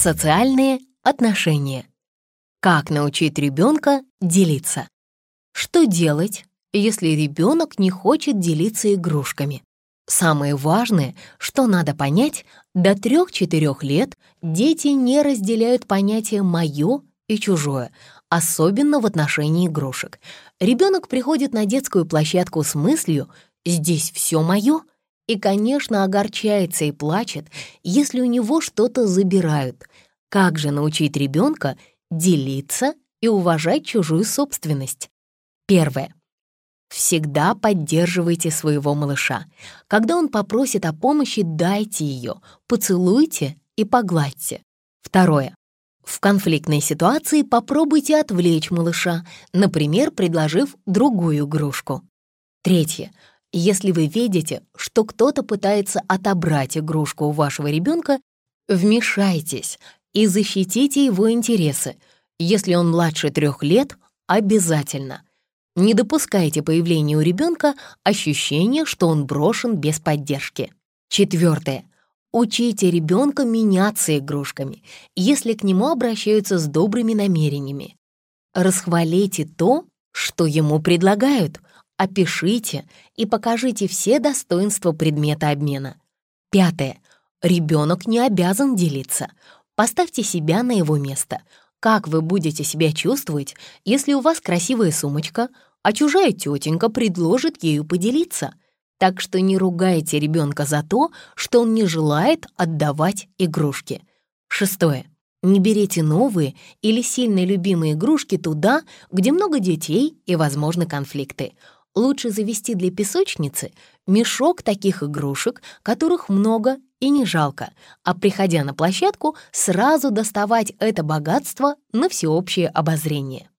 Социальные отношения. Как научить ребенка делиться? Что делать, если ребенок не хочет делиться игрушками? Самое важное, что надо понять, до 3-4 лет дети не разделяют понятия «моё» и «чужое», особенно в отношении игрушек. Ребенок приходит на детскую площадку с мыслью «здесь все мое», и, конечно, огорчается и плачет, если у него что-то забирают. Как же научить ребенка делиться и уважать чужую собственность? Первое. Всегда поддерживайте своего малыша. Когда он попросит о помощи, дайте ее, поцелуйте и погладьте. Второе. В конфликтной ситуации попробуйте отвлечь малыша, например, предложив другую игрушку. Третье. Если вы видите, что кто-то пытается отобрать игрушку у вашего ребенка, вмешайтесь и защитите его интересы. Если он младше трех лет, обязательно. Не допускайте появления у ребенка ощущения, что он брошен без поддержки. Четвертое. Учите ребенка меняться игрушками, если к нему обращаются с добрыми намерениями. Расхвалите то, что ему предлагают, опишите и покажите все достоинства предмета обмена. Пятое. Ребенок не обязан делиться. Поставьте себя на его место. Как вы будете себя чувствовать, если у вас красивая сумочка, а чужая тетенька предложит ею поделиться. Так что не ругайте ребенка за то, что он не желает отдавать игрушки. Шестое. Не берите новые или сильно любимые игрушки туда, где много детей и возможны конфликты. Лучше завести для песочницы мешок таких игрушек, которых много и не жалко, а приходя на площадку, сразу доставать это богатство на всеобщее обозрение.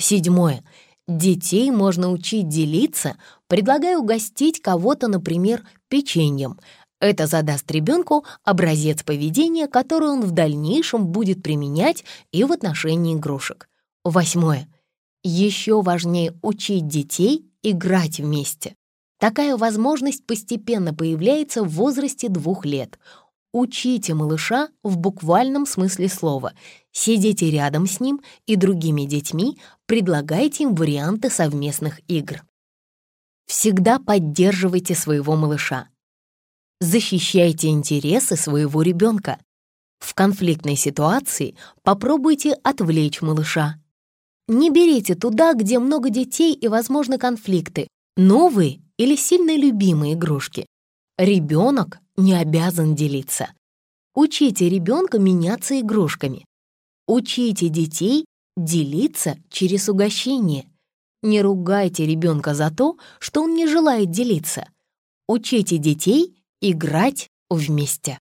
Седьмое. Детей можно учить делиться, предлагая угостить кого-то, например, печеньем. Это задаст ребенку образец поведения, который он в дальнейшем будет применять и в отношении игрушек. Восьмое. Еще важнее учить детей играть вместе. Такая возможность постепенно появляется в возрасте двух лет. Учите малыша в буквальном смысле слова. Сидите рядом с ним и другими детьми, предлагайте им варианты совместных игр. Всегда поддерживайте своего малыша. Защищайте интересы своего ребенка. В конфликтной ситуации попробуйте отвлечь малыша. Не берите туда, где много детей и, возможно, конфликты, новые или сильно любимые игрушки. Ребенок не обязан делиться. Учите ребенка меняться игрушками. Учите детей делиться через угощение. Не ругайте ребенка за то, что он не желает делиться. Учите детей играть вместе.